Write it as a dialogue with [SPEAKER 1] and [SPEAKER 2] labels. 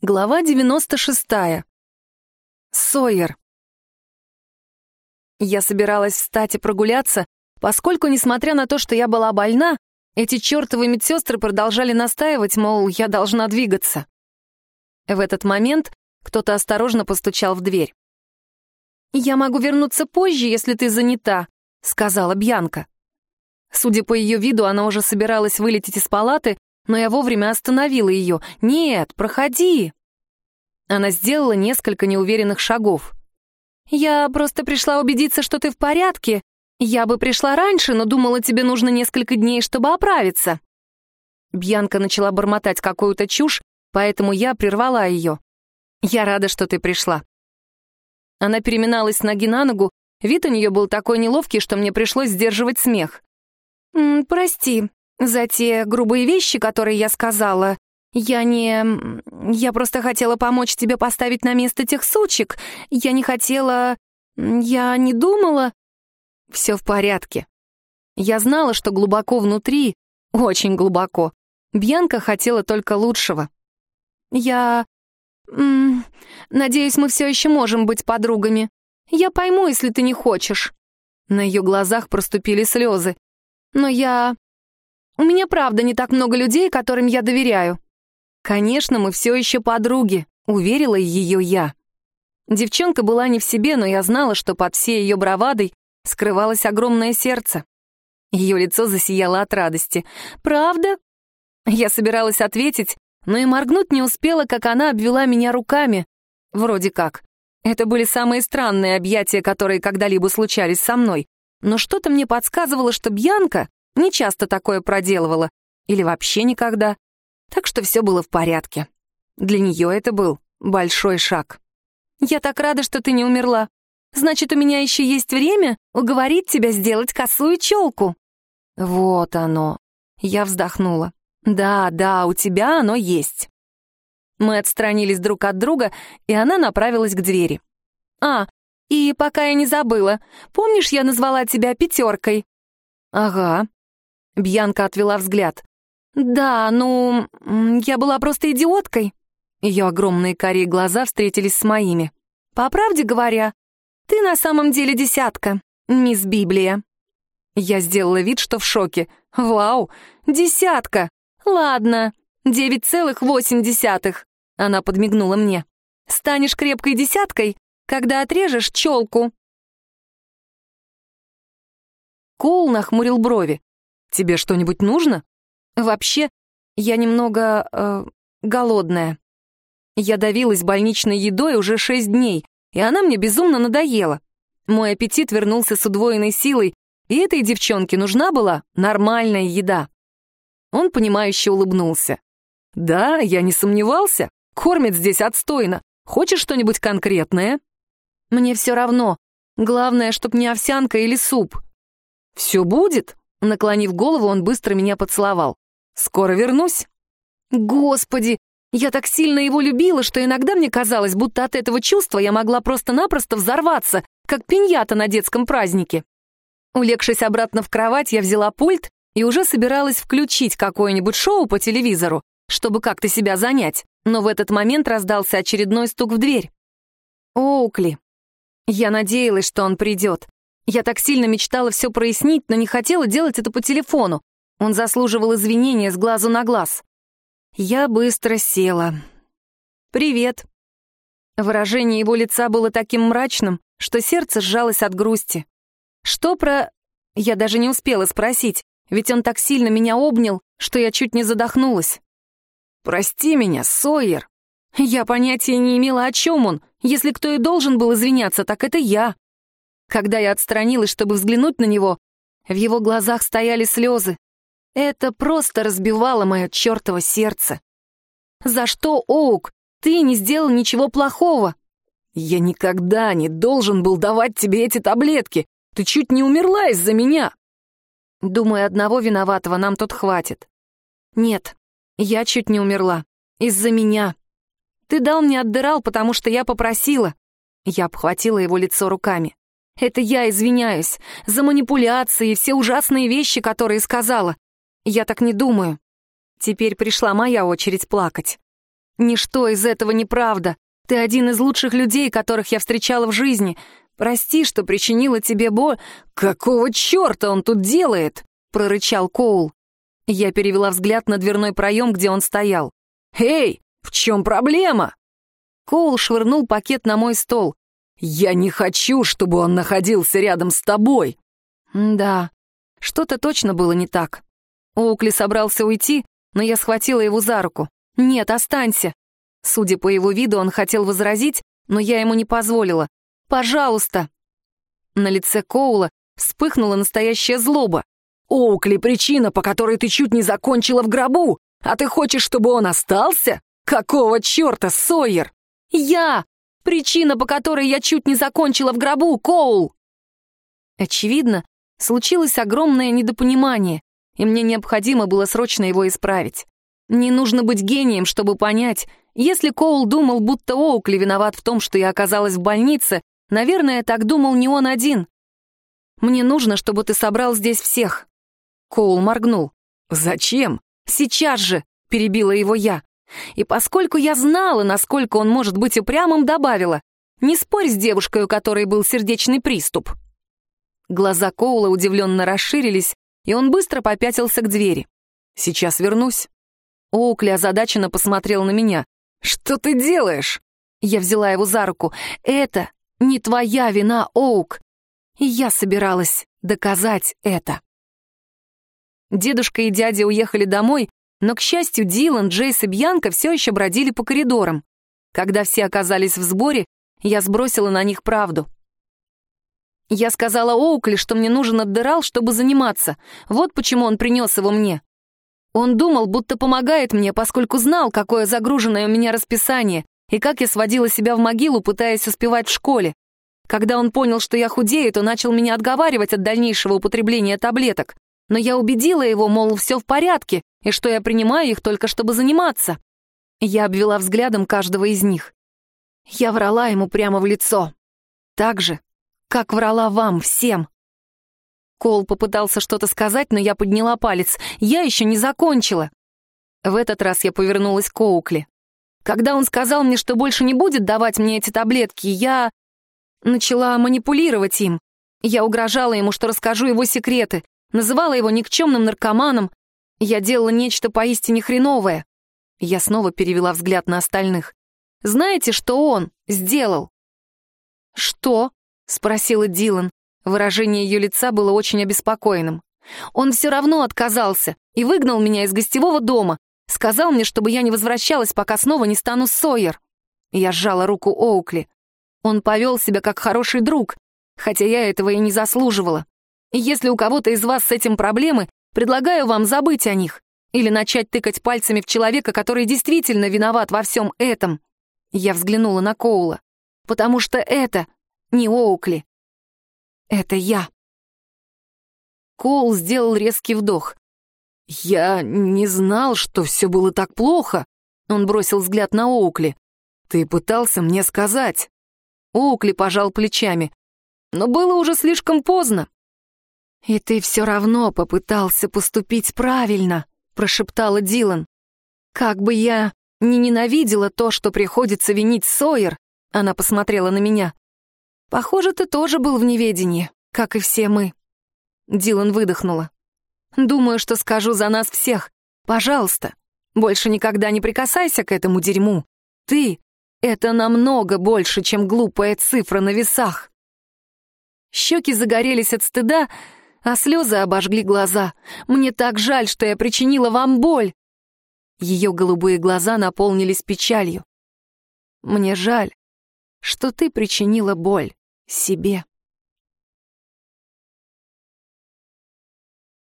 [SPEAKER 1] Глава 96. Сойер. Я собиралась встать и прогуляться, поскольку, несмотря на то, что я была больна, эти чертовы медсестры продолжали настаивать, мол, я должна двигаться. В этот момент кто-то осторожно постучал в дверь. «Я могу вернуться позже, если ты занята», — сказала Бьянка. Судя по ее виду, она уже собиралась вылететь из палаты, но я вовремя остановила ее. «Нет, проходи!» Она сделала несколько неуверенных шагов. «Я просто пришла убедиться, что ты в порядке. Я бы пришла раньше, но думала, тебе нужно несколько дней, чтобы оправиться». Бьянка начала бормотать какую-то чушь, поэтому я прервала ее. «Я рада, что ты пришла». Она переминалась с ноги на ногу, вид у нее был такой неловкий, что мне пришлось сдерживать смех. «М, «Прости», за те грубые вещи, которые я сказала. Я не... Я просто хотела помочь тебе поставить на место тех сучек. Я не хотела... Я не думала... Все в порядке. Я знала, что глубоко внутри, очень глубоко, Бьянка хотела только лучшего. Я... М -м, надеюсь, мы все еще можем быть подругами. Я пойму, если ты не хочешь. На ее глазах проступили слезы. Но я... У меня правда не так много людей, которым я доверяю. Конечно, мы все еще подруги, уверила ее я. Девчонка была не в себе, но я знала, что под всей ее бравадой скрывалось огромное сердце. Ее лицо засияло от радости. «Правда?» Я собиралась ответить, но и моргнуть не успела, как она обвела меня руками. Вроде как. Это были самые странные объятия, которые когда-либо случались со мной. Но что-то мне подсказывало, что Бьянка не часто такое проделывала. Или вообще никогда. Так что все было в порядке. Для нее это был большой шаг. «Я так рада, что ты не умерла. Значит, у меня еще есть время уговорить тебя сделать косую челку». «Вот оно». Я вздохнула. «Да, да, у тебя оно есть». Мы отстранились друг от друга, и она направилась к двери. «А, и пока я не забыла, помнишь, я назвала тебя пятеркой?» «Ага», Бьянка отвела взгляд. «Да, ну, я была просто идиоткой». Ее огромные карие глаза встретились с моими. «По правде говоря, ты на самом деле десятка, мисс Библия». Я сделала вид, что в шоке. «Вау, десятка! Ладно, девять целых восемь десятых». Она подмигнула мне. «Станешь крепкой десяткой, когда отрежешь челку». Коул нахмурил брови. Тебе что-нибудь нужно? Вообще, я немного... Э, голодная. Я давилась больничной едой уже шесть дней, и она мне безумно надоела. Мой аппетит вернулся с удвоенной силой, и этой девчонке нужна была нормальная еда. Он, понимающе улыбнулся. «Да, я не сомневался. Кормят здесь отстойно. Хочешь что-нибудь конкретное?» «Мне все равно. Главное, чтоб не овсянка или суп». «Все будет?» Наклонив голову, он быстро меня поцеловал. «Скоро вернусь». «Господи, я так сильно его любила, что иногда мне казалось, будто от этого чувства я могла просто-напросто взорваться, как пиньята на детском празднике». Улегшись обратно в кровать, я взяла пульт и уже собиралась включить какое-нибудь шоу по телевизору, чтобы как-то себя занять, но в этот момент раздался очередной стук в дверь. Оукли. Я надеялась, что он придет. Я так сильно мечтала все прояснить, но не хотела делать это по телефону. Он заслуживал извинения с глазу на глаз. Я быстро села. «Привет». Выражение его лица было таким мрачным, что сердце сжалось от грусти. «Что про...» Я даже не успела спросить, ведь он так сильно меня обнял, что я чуть не задохнулась. «Прости меня, Сойер». Я понятия не имела, о чем он. Если кто и должен был извиняться, так это я. Когда я отстранилась, чтобы взглянуть на него, в его глазах стояли слезы. Это просто разбивало мое чертово сердце. «За что, Оук? Ты не сделал ничего плохого!» «Я никогда не должен был давать тебе эти таблетки! Ты чуть не умерла из-за меня!» «Думаю, одного виноватого нам тут хватит». «Нет, я чуть не умерла. Из-за меня. Ты дал мне отдырал, потому что я попросила». Я обхватила его лицо руками. Это я извиняюсь за манипуляции и все ужасные вещи, которые сказала. Я так не думаю. Теперь пришла моя очередь плакать. Ничто из этого неправда. Ты один из лучших людей, которых я встречала в жизни. Прости, что причинила тебе боль. Какого черта он тут делает? прорычал Коул. Я перевела взгляд на дверной проем, где он стоял. «Эй, в чем проблема?» Коул швырнул пакет на мой стол. «Я не хочу, чтобы он находился рядом с тобой!» «Да, что-то точно было не так». Оукли собрался уйти, но я схватила его за руку. «Нет, останься!» Судя по его виду, он хотел возразить, но я ему не позволила. «Пожалуйста!» На лице Коула вспыхнула настоящая злоба. «Оукли — причина, по которой ты чуть не закончила в гробу, а ты хочешь, чтобы он остался? Какого черта, Сойер?» «Я! Причина, по которой я чуть не закончила в гробу, Коул!» Очевидно, случилось огромное недопонимание, и мне необходимо было срочно его исправить. Не нужно быть гением, чтобы понять, если Коул думал, будто Оукли виноват в том, что я оказалась в больнице, наверное, так думал не он один. «Мне нужно, чтобы ты собрал здесь всех». Коул моргнул. «Зачем? Сейчас же!» — перебила его я. И поскольку я знала, насколько он может быть упрямым, добавила, «Не спорь с девушкой, у которой был сердечный приступ». Глаза Коула удивленно расширились, и он быстро попятился к двери. «Сейчас вернусь». Оукли озадаченно посмотрел на меня. «Что ты делаешь?» Я взяла его за руку. «Это не твоя вина, Оук!» И я собиралась доказать это. Дедушка и дядя уехали домой, но, к счастью, Дилан, Джейс и Бьянка все еще бродили по коридорам. Когда все оказались в сборе, я сбросила на них правду. Я сказала Оукли, что мне нужен отдырал, чтобы заниматься. Вот почему он принес его мне. Он думал, будто помогает мне, поскольку знал, какое загруженное у меня расписание, и как я сводила себя в могилу, пытаясь успевать в школе. Когда он понял, что я худею, то начал меня отговаривать от дальнейшего употребления таблеток но я убедила его, мол, все в порядке, и что я принимаю их только чтобы заниматься. Я обвела взглядом каждого из них. Я врала ему прямо в лицо. Так же, как врала вам всем. Кол попытался что-то сказать, но я подняла палец. Я еще не закончила. В этот раз я повернулась к Оукли. Когда он сказал мне, что больше не будет давать мне эти таблетки, я начала манипулировать им. Я угрожала ему, что расскажу его секреты, называла его никчемным наркоманом. Я делала нечто поистине хреновое. Я снова перевела взгляд на остальных. Знаете, что он сделал? «Что?» — спросила Дилан. Выражение ее лица было очень обеспокоенным. «Он все равно отказался и выгнал меня из гостевого дома. Сказал мне, чтобы я не возвращалась, пока снова не стану Сойер». Я сжала руку Оукли. Он повел себя как хороший друг, хотя я этого и не заслуживала. Если у кого-то из вас с этим проблемы, предлагаю вам забыть о них или начать тыкать пальцами в человека, который действительно виноват во всем этом. Я взглянула на Коула. Потому что это не Оукли. Это я. Коул сделал резкий вдох. «Я не знал, что все было так плохо», — он бросил взгляд на Оукли. «Ты пытался мне сказать». Оукли пожал плечами. «Но было уже слишком поздно. «И ты все равно попытался поступить правильно», — прошептала Дилан. «Как бы я не ненавидела то, что приходится винить Сойер», — она посмотрела на меня. «Похоже, ты тоже был в неведении, как и все мы». Дилан выдохнула. «Думаю, что скажу за нас всех. Пожалуйста, больше никогда не прикасайся к этому дерьму. Ты — это намного больше, чем глупая цифра на весах». Щеки загорелись от стыда, а слезы обожгли глаза. Мне так жаль, что я причинила вам боль. Ее голубые глаза наполнились печалью. Мне жаль, что ты причинила боль себе.